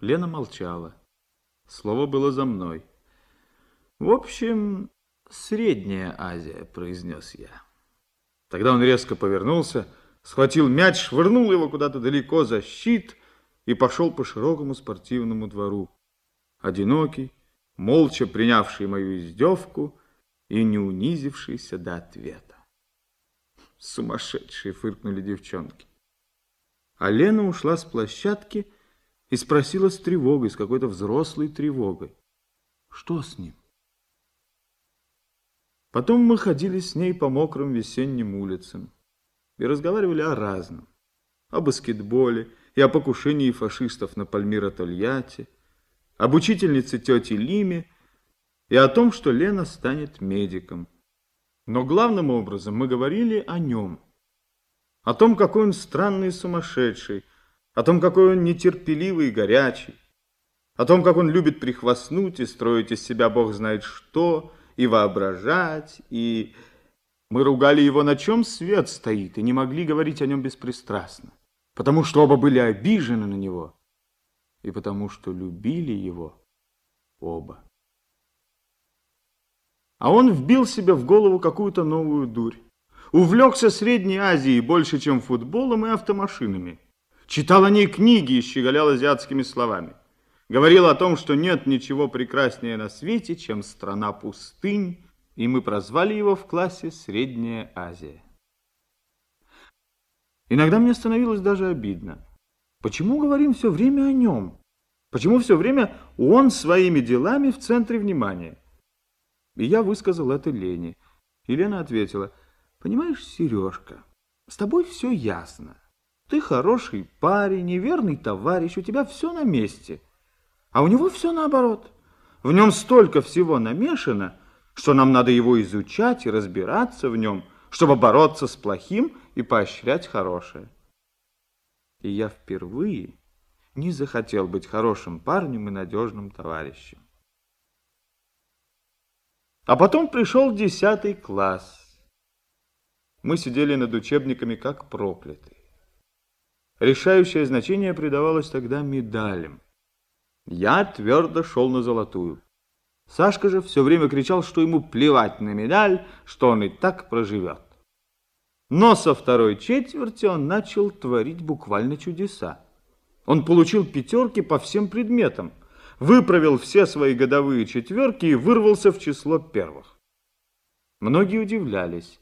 Лена молчала. Слово было за мной. В общем, Средняя Азия, произнес я. Тогда он резко повернулся, схватил мяч, швырнул его куда-то далеко за щит и пошел по широкому спортивному двору. Одинокий, молча принявший мою издевку и не унизившийся до ответа. Сумасшедшие фыркнули девчонки. А Лена ушла с площадки и спросила с тревогой, с какой-то взрослой тревогой. Что с ним? Потом мы ходили с ней по мокрым весенним улицам и разговаривали о разном. О баскетболе и о покушении фашистов на Пальмира Тольятти, об учительнице тете Лиме и о том, что Лена станет медиком. Но главным образом мы говорили о нем, о том, какой он странный и сумасшедший, о том, какой он нетерпеливый и горячий, о том, как он любит прихвастнуть и строить из себя бог знает что, и воображать, и... Мы ругали его, на чем свет стоит, и не могли говорить о нем беспристрастно, потому что оба были обижены на него, и потому что любили его оба. А он вбил себе в голову какую-то новую дурь. Увлекся Средней Азией больше, чем футболом и автомашинами. Читал о ней книги и щеголял азиатскими словами. Говорил о том, что нет ничего прекраснее на свете, чем страна пустынь, и мы прозвали его в классе Средняя Азия. Иногда мне становилось даже обидно. Почему говорим все время о нем? Почему все время он своими делами в центре внимания? И я высказал это Лене. И Лена ответила, понимаешь, Сережка, с тобой все ясно. Ты хороший парень, неверный товарищ, у тебя все на месте. А у него все наоборот. В нем столько всего намешано, что нам надо его изучать и разбираться в нем, чтобы бороться с плохим и поощрять хорошее. И я впервые не захотел быть хорошим парнем и надежным товарищем. А потом пришел десятый класс. Мы сидели над учебниками как проклятые. Решающее значение придавалось тогда медалям. Я твердо шел на золотую. Сашка же все время кричал, что ему плевать на медаль, что он и так проживет. Но со второй четверти он начал творить буквально чудеса. Он получил пятерки по всем предметам, выправил все свои годовые четверки и вырвался в число первых. Многие удивлялись,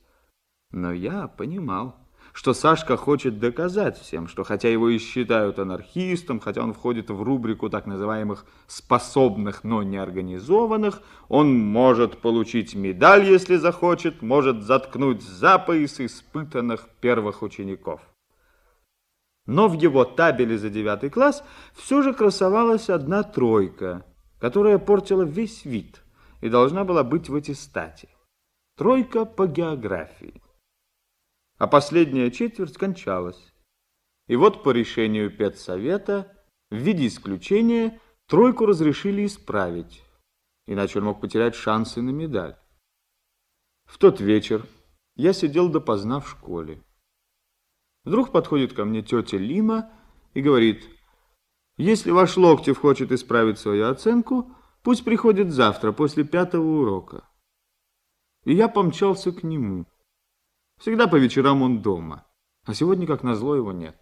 но я понимал что Сашка хочет доказать всем, что хотя его и считают анархистом, хотя он входит в рубрику так называемых способных, но неорганизованных, он может получить медаль, если захочет, может заткнуть за пояс испытанных первых учеников. Но в его табеле за девятый класс все же красовалась одна тройка, которая портила весь вид и должна была быть в аттестате. Тройка по географии а последняя четверть кончалась. И вот по решению педсовета в виде исключения тройку разрешили исправить, иначе он мог потерять шансы на медаль. В тот вечер я сидел допоздна в школе. Вдруг подходит ко мне тетя Лима и говорит, если ваш Локтев хочет исправить свою оценку, пусть приходит завтра после пятого урока. И я помчался к нему. Всегда по вечерам он дома, а сегодня, как назло, его нет.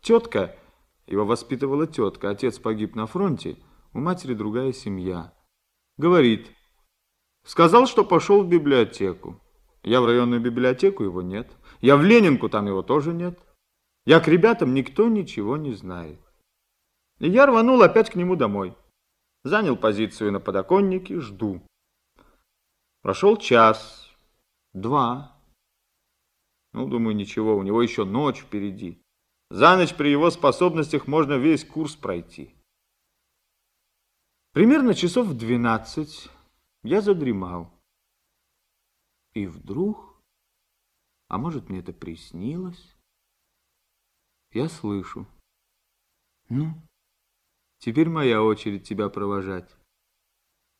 Тетка, его воспитывала тетка, отец погиб на фронте, у матери другая семья. Говорит, сказал, что пошел в библиотеку. Я в районную библиотеку, его нет. Я в Ленинку, там его тоже нет. Я к ребятам, никто ничего не знает. И я рванул опять к нему домой. Занял позицию на подоконнике, жду. Прошел час, два, ну, думаю, ничего, у него еще ночь впереди. За ночь при его способностях можно весь курс пройти. Примерно часов в двенадцать я задремал. И вдруг, а может, мне это приснилось, я слышу. Ну, теперь моя очередь тебя провожать.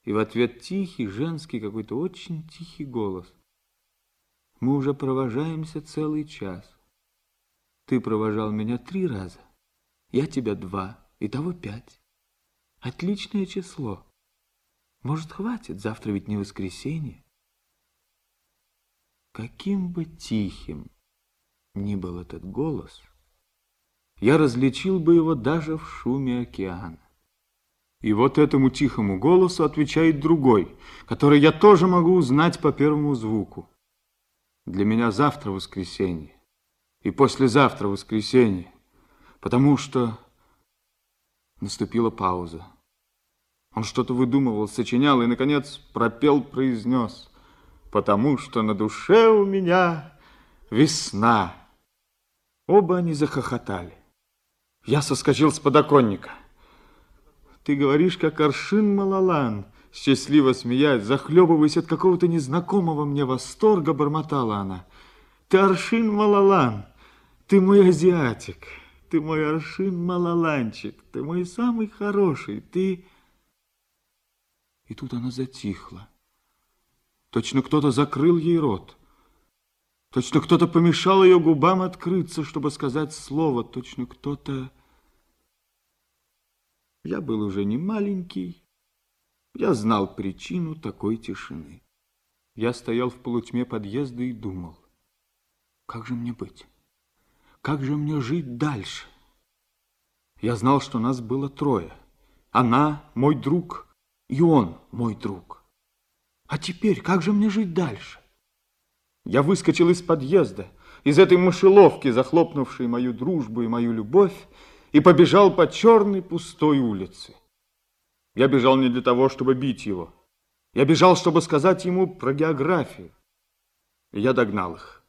И в ответ тихий, женский, какой-то очень тихий голос. Мы уже провожаемся целый час. Ты провожал меня три раза, я тебя два, и того пять. Отличное число. Может, хватит? Завтра ведь не воскресенье. Каким бы тихим ни был этот голос, я различил бы его даже в шуме океана. И вот этому тихому голосу отвечает другой, который я тоже могу узнать по первому звуку. Для меня завтра воскресенье, и послезавтра воскресенье, потому что наступила пауза. Он что-то выдумывал, сочинял и, наконец, пропел, произнес, потому что на душе у меня весна. Оба они захохотали. Я соскочил с подоконника. Ты говоришь, как Аршин Малалан, счастливо смеясь, захлебываясь от какого-то незнакомого мне восторга, бормотала она. Ты Аршин Малалан, ты мой азиатик, ты мой Аршин Малаланчик, ты мой самый хороший, ты... И тут она затихла. Точно кто-то закрыл ей рот. Точно кто-то помешал ее губам открыться, чтобы сказать слово. Точно кто-то... Я был уже не маленький. Я знал причину такой тишины. Я стоял в полутьме подъезда и думал, как же мне быть? Как же мне жить дальше? Я знал, что нас было трое. Она, мой друг, и он, мой друг. А теперь как же мне жить дальше? Я выскочил из подъезда, из этой мышеловки, захлопнувшей мою дружбу и мою любовь, и побежал по черной пустой улице. Я бежал не для того, чтобы бить его. Я бежал, чтобы сказать ему про географию. И я догнал их.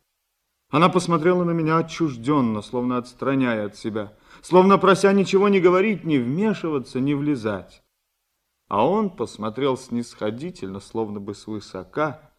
Она посмотрела на меня отчужденно, словно отстраняя от себя, словно прося ничего не говорить, не вмешиваться, не влезать. А он посмотрел снисходительно, словно бы свысока,